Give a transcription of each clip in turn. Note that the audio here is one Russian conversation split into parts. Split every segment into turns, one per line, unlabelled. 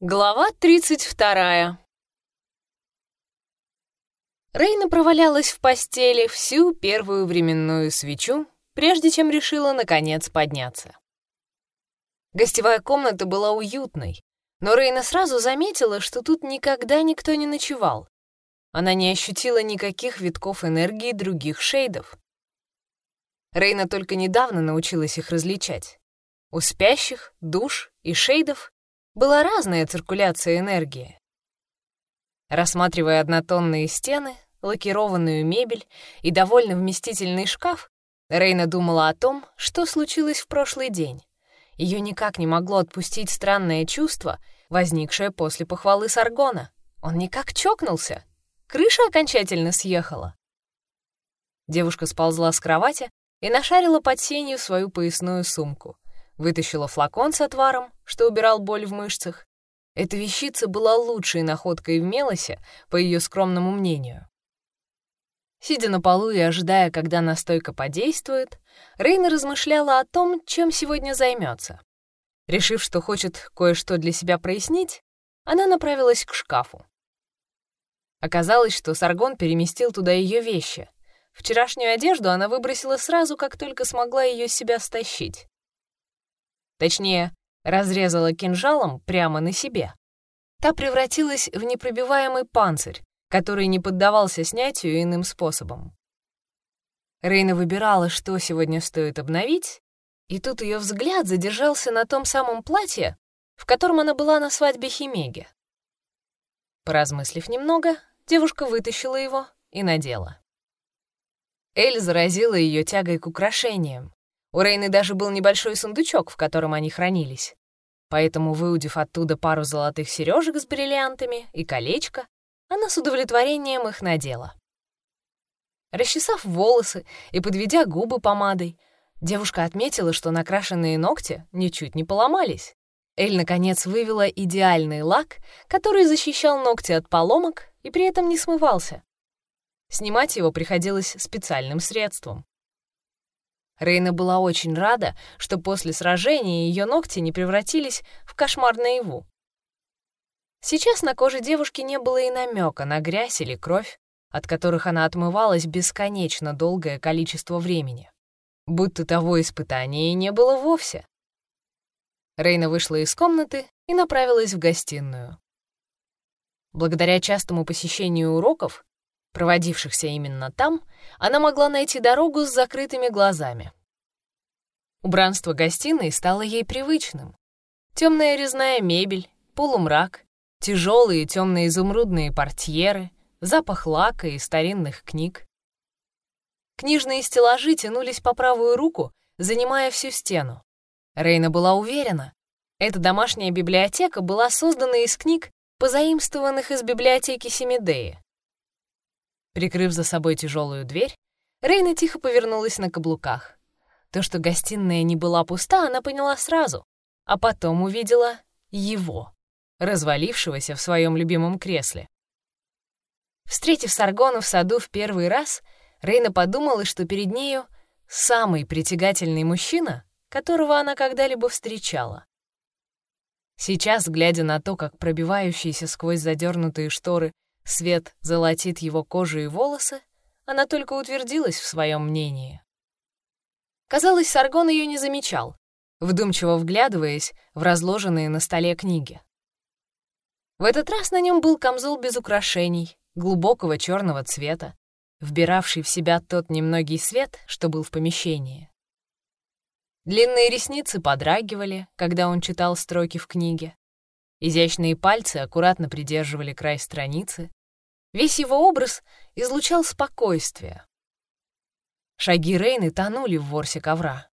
Глава 32. Рейна провалялась в постели всю первую временную свечу, прежде чем решила, наконец, подняться. Гостевая комната была уютной, но Рейна сразу заметила, что тут никогда никто не ночевал. Она не ощутила никаких витков энергии других шейдов. Рейна только недавно научилась их различать. У спящих, душ и шейдов была разная циркуляция энергии. Рассматривая однотонные стены, лакированную мебель и довольно вместительный шкаф, Рейна думала о том, что случилось в прошлый день. Ее никак не могло отпустить странное чувство, возникшее после похвалы Саргона. Он никак чокнулся. Крыша окончательно съехала. Девушка сползла с кровати и нашарила под сенью свою поясную сумку — Вытащила флакон с отваром, что убирал боль в мышцах. Эта вещица была лучшей находкой в Мелосе, по ее скромному мнению. Сидя на полу и ожидая, когда настойка подействует, Рейна размышляла о том, чем сегодня займется. Решив, что хочет кое-что для себя прояснить, она направилась к шкафу. Оказалось, что Саргон переместил туда ее вещи. Вчерашнюю одежду она выбросила сразу, как только смогла ее с себя стащить. Точнее, разрезала кинжалом прямо на себе. Та превратилась в непробиваемый панцирь, который не поддавался снятию иным способом. Рейна выбирала, что сегодня стоит обновить, и тут ее взгляд задержался на том самом платье, в котором она была на свадьбе Химеги. Поразмыслив немного, девушка вытащила его и надела. Эль заразила ее тягой к украшениям, у Рейны даже был небольшой сундучок, в котором они хранились. Поэтому, выудив оттуда пару золотых сережек с бриллиантами и колечко, она с удовлетворением их надела. Расчесав волосы и подведя губы помадой, девушка отметила, что накрашенные ногти ничуть не поломались. Эль, наконец, вывела идеальный лак, который защищал ногти от поломок и при этом не смывался. Снимать его приходилось специальным средством. Рейна была очень рада, что после сражения ее ногти не превратились в кошмар наяву. Сейчас на коже девушки не было и намека на грязь или кровь, от которых она отмывалась бесконечно долгое количество времени. Будто того испытания и не было вовсе. Рейна вышла из комнаты и направилась в гостиную. Благодаря частому посещению уроков проводившихся именно там, она могла найти дорогу с закрытыми глазами. Убранство гостиной стало ей привычным. Темная резная мебель, полумрак, тяжелые темные изумрудные портьеры, запах лака и старинных книг. Книжные стеллажи тянулись по правую руку, занимая всю стену. Рейна была уверена, эта домашняя библиотека была создана из книг, позаимствованных из библиотеки Семидеи. Прикрыв за собой тяжелую дверь, Рейна тихо повернулась на каблуках. То, что гостиная не была пуста, она поняла сразу, а потом увидела его, развалившегося в своем любимом кресле. Встретив Саргона в саду в первый раз, Рейна подумала, что перед нею самый притягательный мужчина, которого она когда-либо встречала. Сейчас, глядя на то, как пробивающиеся сквозь задернутые шторы Свет золотит его кожу и волосы, она только утвердилась в своем мнении. Казалось, Саргон ее не замечал, вдумчиво вглядываясь в разложенные на столе книги. В этот раз на нем был камзол без украшений, глубокого черного цвета, вбиравший в себя тот немногий свет, что был в помещении. Длинные ресницы подрагивали, когда он читал строки в книге. Изящные пальцы аккуратно придерживали край страницы, Весь его образ излучал спокойствие. Шаги Рейны тонули в ворсе ковра.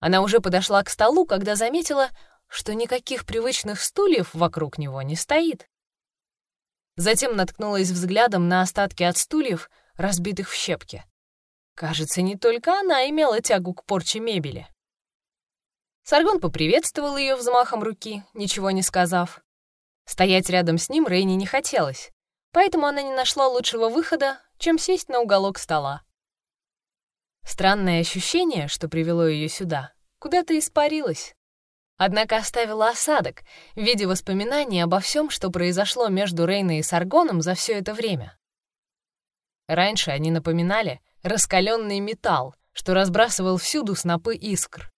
Она уже подошла к столу, когда заметила, что никаких привычных стульев вокруг него не стоит. Затем наткнулась взглядом на остатки от стульев, разбитых в щепки. Кажется, не только она имела тягу к порче мебели. Саргон поприветствовал ее взмахом руки, ничего не сказав. Стоять рядом с ним Рейне не хотелось поэтому она не нашла лучшего выхода, чем сесть на уголок стола. Странное ощущение, что привело ее сюда, куда-то испарилось. однако оставила осадок в виде воспоминаний обо всем, что произошло между Рейной и Саргоном за все это время. Раньше они напоминали раскаленный металл, что разбрасывал всюду снопы искр.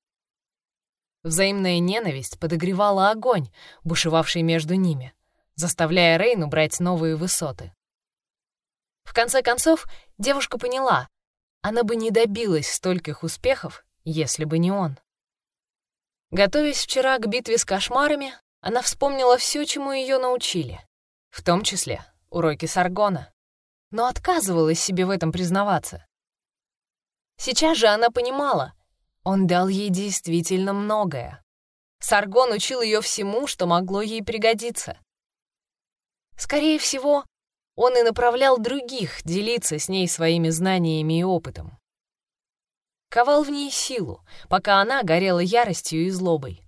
Взаимная ненависть подогревала огонь, бушевавший между ними, заставляя Рейну брать новые высоты. В конце концов, девушка поняла, она бы не добилась стольких успехов, если бы не он. Готовясь вчера к битве с кошмарами, она вспомнила все, чему ее научили, в том числе уроки Саргона, но отказывалась себе в этом признаваться. Сейчас же она понимала, он дал ей действительно многое. Саргон учил ее всему, что могло ей пригодиться. Скорее всего, он и направлял других делиться с ней своими знаниями и опытом ковал в ней силу, пока она горела яростью и злобой.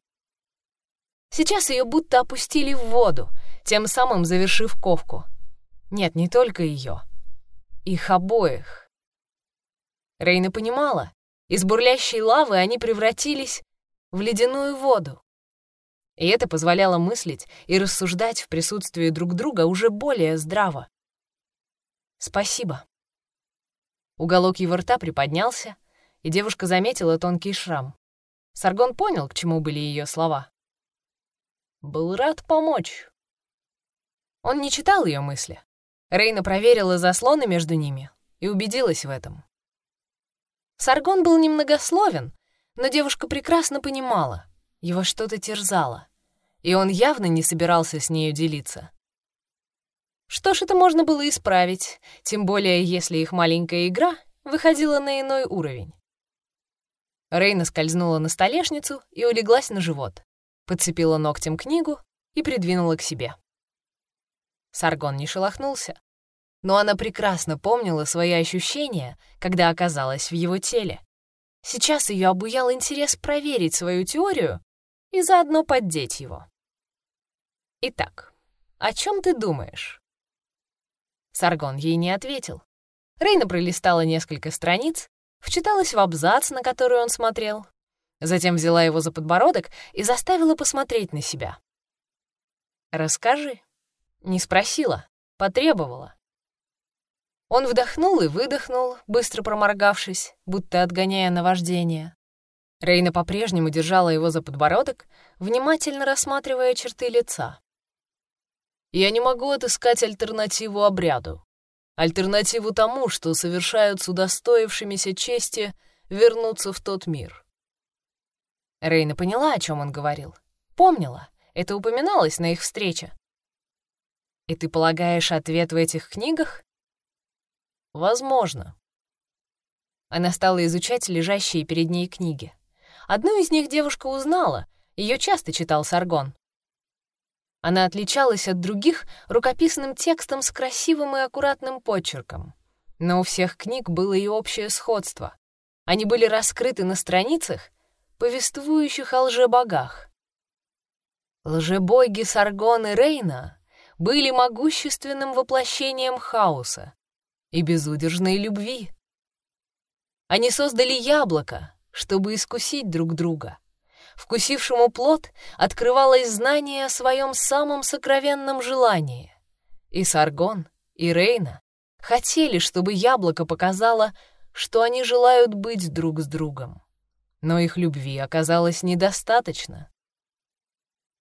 Сейчас ее будто опустили в воду, тем самым завершив ковку. Нет, не только ее. Их обоих. Рейна понимала, из бурлящей лавы они превратились в ледяную воду. И это позволяло мыслить и рассуждать в присутствии друг друга уже более здраво. «Спасибо». Уголок его рта приподнялся, и девушка заметила тонкий шрам. Саргон понял, к чему были ее слова. «Был рад помочь». Он не читал ее мысли. Рейна проверила заслоны между ними и убедилась в этом. Саргон был немногословен, но девушка прекрасно понимала, его что-то терзало, и он явно не собирался с нею делиться. Что ж, это можно было исправить, тем более если их маленькая игра выходила на иной уровень. Рейна скользнула на столешницу и улеглась на живот, подцепила ногтем книгу и придвинула к себе. Саргон не шелохнулся, но она прекрасно помнила свои ощущения, когда оказалась в его теле. Сейчас ее обуял интерес проверить свою теорию и заодно поддеть его. «Итак, о чем ты думаешь?» Саргон ей не ответил. Рейна пролистала несколько страниц вчиталась в абзац, на который он смотрел, затем взяла его за подбородок и заставила посмотреть на себя. «Расскажи». Не спросила, потребовала. Он вдохнул и выдохнул, быстро проморгавшись, будто отгоняя наваждение. Рейна по-прежнему держала его за подбородок, внимательно рассматривая черты лица. «Я не могу отыскать альтернативу обряду альтернативу тому, что совершают с удостоившимися чести вернуться в тот мир. Рейна поняла, о чем он говорил. Помнила, это упоминалось на их встрече. И ты полагаешь ответ в этих книгах? Возможно. Она стала изучать лежащие перед ней книги. Одну из них девушка узнала, ее часто читал Саргон. Она отличалась от других рукописным текстом с красивым и аккуратным почерком. Но у всех книг было и общее сходство. Они были раскрыты на страницах, повествующих о лжебогах. Лжебоги Саргон и Рейна были могущественным воплощением хаоса и безудержной любви. Они создали яблоко, чтобы искусить друг друга — вкусившему плод, открывалось знание о своем самом сокровенном желании. И Саргон, и Рейна хотели, чтобы яблоко показало, что они желают быть друг с другом. Но их любви оказалось недостаточно.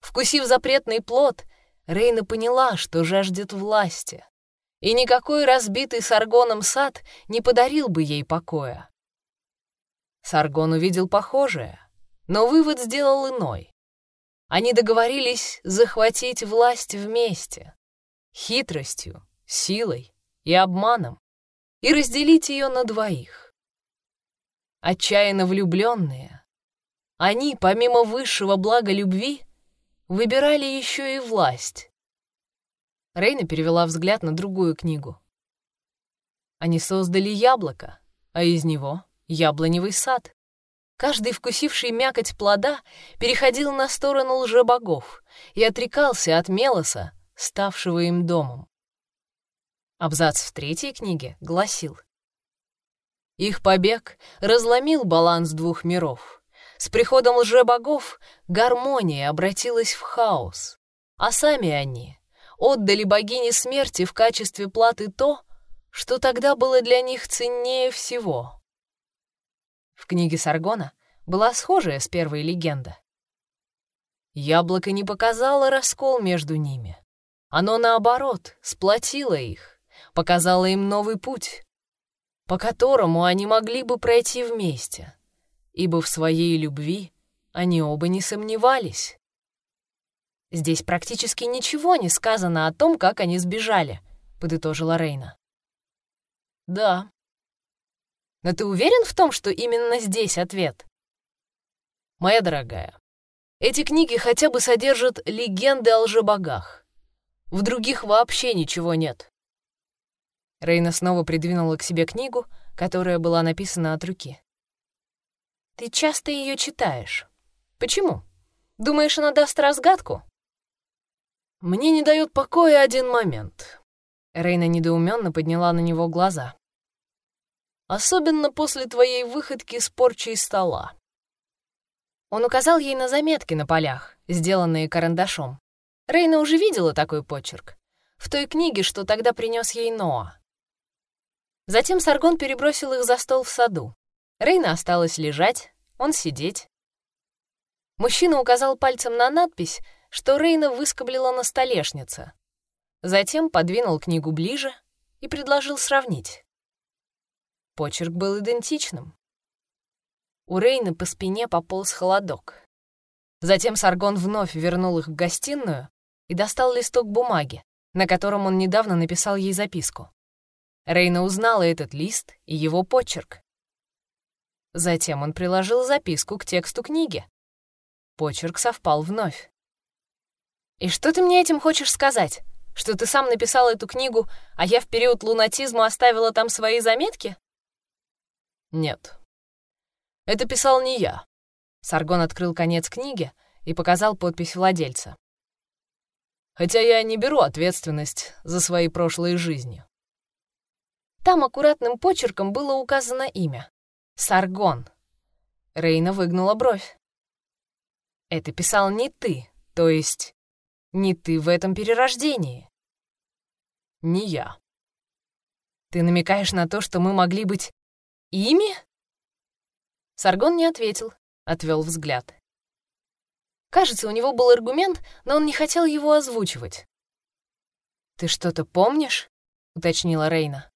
Вкусив запретный плод, Рейна поняла, что жаждет власти, и никакой разбитый Саргоном сад не подарил бы ей покоя. Саргон увидел похожее — но вывод сделал иной. Они договорились захватить власть вместе, хитростью, силой и обманом, и разделить ее на двоих. Отчаянно влюбленные, они, помимо высшего блага любви, выбирали еще и власть. Рейна перевела взгляд на другую книгу. Они создали яблоко, а из него — яблоневый сад. Каждый, вкусивший мякоть плода, переходил на сторону лжебогов и отрекался от Мелоса, ставшего им домом. Абзац в третьей книге гласил Их побег разломил баланс двух миров, С приходом лжебогов гармония обратилась в хаос, а сами они отдали богине смерти в качестве платы то, что тогда было для них ценнее всего. В книге Саргона была схожая с первой легенда. Яблоко не показало раскол между ними. Оно, наоборот, сплотило их, показало им новый путь, по которому они могли бы пройти вместе, ибо в своей любви они оба не сомневались. «Здесь практически ничего не сказано о том, как они сбежали», — подытожила Рейна. «Да». «Но ты уверен в том, что именно здесь ответ?» «Моя дорогая, эти книги хотя бы содержат легенды о лжебогах. В других вообще ничего нет». Рейна снова придвинула к себе книгу, которая была написана от руки. «Ты часто ее читаешь. Почему? Думаешь, она даст разгадку?» «Мне не дает покоя один момент». Рейна недоуменно подняла на него глаза. «Особенно после твоей выходки с порчей стола». Он указал ей на заметки на полях, сделанные карандашом. Рейна уже видела такой почерк. В той книге, что тогда принес ей Ноа. Затем Саргон перебросил их за стол в саду. Рейна осталась лежать, он сидеть. Мужчина указал пальцем на надпись, что Рейна выскоблила на столешнице. Затем подвинул книгу ближе и предложил сравнить. Почерк был идентичным. У Рейны по спине пополз холодок. Затем Саргон вновь вернул их в гостиную и достал листок бумаги, на котором он недавно написал ей записку. Рейна узнала этот лист и его почерк. Затем он приложил записку к тексту книги. Почерк совпал вновь. «И что ты мне этим хочешь сказать? Что ты сам написал эту книгу, а я в период лунатизма оставила там свои заметки?» «Нет. Это писал не я». Саргон открыл конец книги и показал подпись владельца. «Хотя я не беру ответственность за свои прошлые жизни». Там аккуратным почерком было указано имя — Саргон. Рейна выгнула бровь. «Это писал не ты, то есть не ты в этом перерождении. Не я. Ты намекаешь на то, что мы могли быть ими? Саргон не ответил, отвел взгляд. Кажется, у него был аргумент, но он не хотел его озвучивать. «Ты что-то помнишь?» — уточнила Рейна.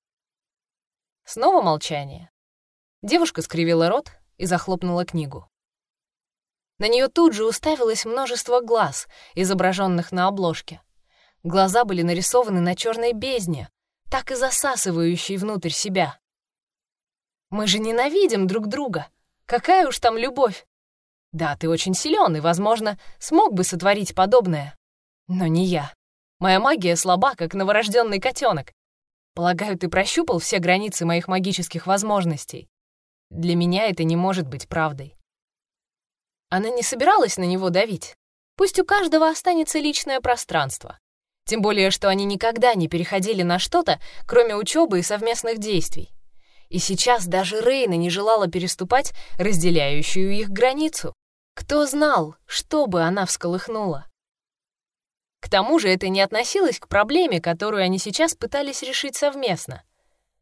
Снова молчание. Девушка скривила рот и захлопнула книгу. На нее тут же уставилось множество глаз, изображенных на обложке. Глаза были нарисованы на черной бездне, так и засасывающей внутрь себя. «Мы же ненавидим друг друга. Какая уж там любовь! Да, ты очень силен и, возможно, смог бы сотворить подобное. Но не я. Моя магия слаба, как новорожденный котенок. Полагаю, ты прощупал все границы моих магических возможностей. Для меня это не может быть правдой. Она не собиралась на него давить. Пусть у каждого останется личное пространство. Тем более, что они никогда не переходили на что-то, кроме учебы и совместных действий. И сейчас даже Рейна не желала переступать разделяющую их границу. Кто знал, что бы она всколыхнула? К тому же это не относилось к проблеме, которую они сейчас пытались решить совместно.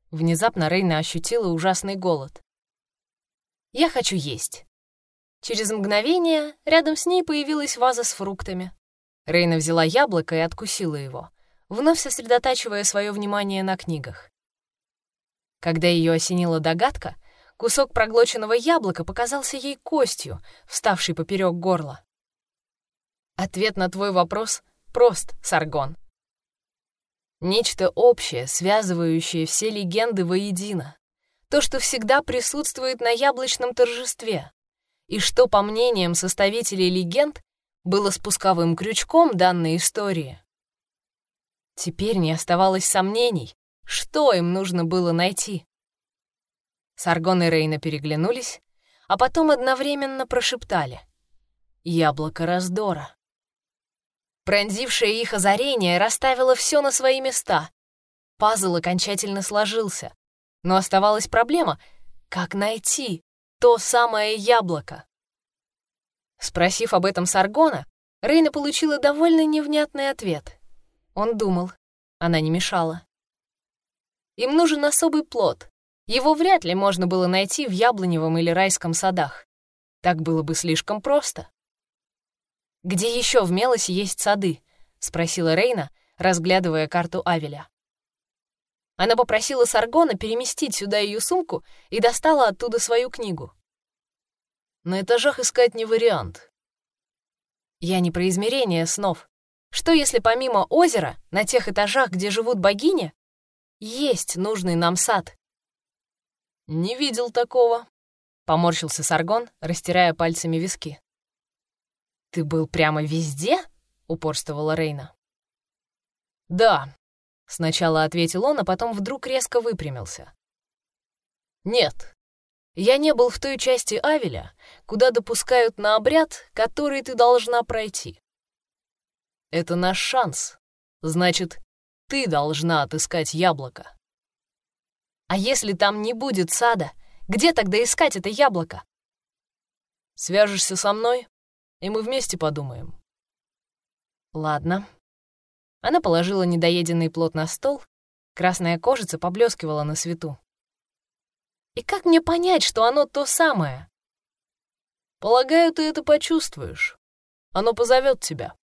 Внезапно Рейна ощутила ужасный голод. «Я хочу есть», Через мгновение рядом с ней появилась ваза с фруктами. Рейна взяла яблоко и откусила его, вновь сосредотачивая свое внимание на книгах. Когда ее осенила догадка, кусок проглоченного яблока показался ей костью, вставшей поперек горла. Ответ на твой вопрос прост, Саргон. Нечто общее, связывающее все легенды воедино. То, что всегда присутствует на яблочном торжестве и что, по мнениям составителей легенд, было спусковым крючком данной истории. Теперь не оставалось сомнений, что им нужно было найти. Саргон и Рейна переглянулись, а потом одновременно прошептали «Яблоко раздора». Пронзившее их озарение расставило все на свои места. Пазл окончательно сложился. Но оставалась проблема — как найти то самое яблоко. Спросив об этом Саргона, Рейна получила довольно невнятный ответ. Он думал, она не мешала. Им нужен особый плод. Его вряд ли можно было найти в яблоневом или райском садах. Так было бы слишком просто. «Где еще в Мелосе есть сады?» — спросила Рейна, разглядывая карту Авеля. Она попросила Саргона переместить сюда ее сумку и достала оттуда свою книгу.
На этажах искать не вариант.
Я не про измерение снов. Что если помимо озера, на тех этажах, где живут богини, есть нужный нам сад?
Не видел такого, поморщился Саргон, растирая пальцами виски.
Ты был прямо везде? упорствовала Рейна.
Да, сначала ответил он, а потом вдруг резко выпрямился. Нет, я не был в той части Авеля, куда допускают на обряд, который ты должна пройти. Это наш шанс. Значит, ты должна отыскать яблоко.
А если там не будет сада, где тогда искать это яблоко?
Свяжешься со мной, и мы вместе подумаем.
Ладно. Она положила недоеденный плод на стол, красная кожица поблескивала на свету. И как мне понять, что оно то самое?
Полагаю, ты это почувствуешь. Оно позовет тебя.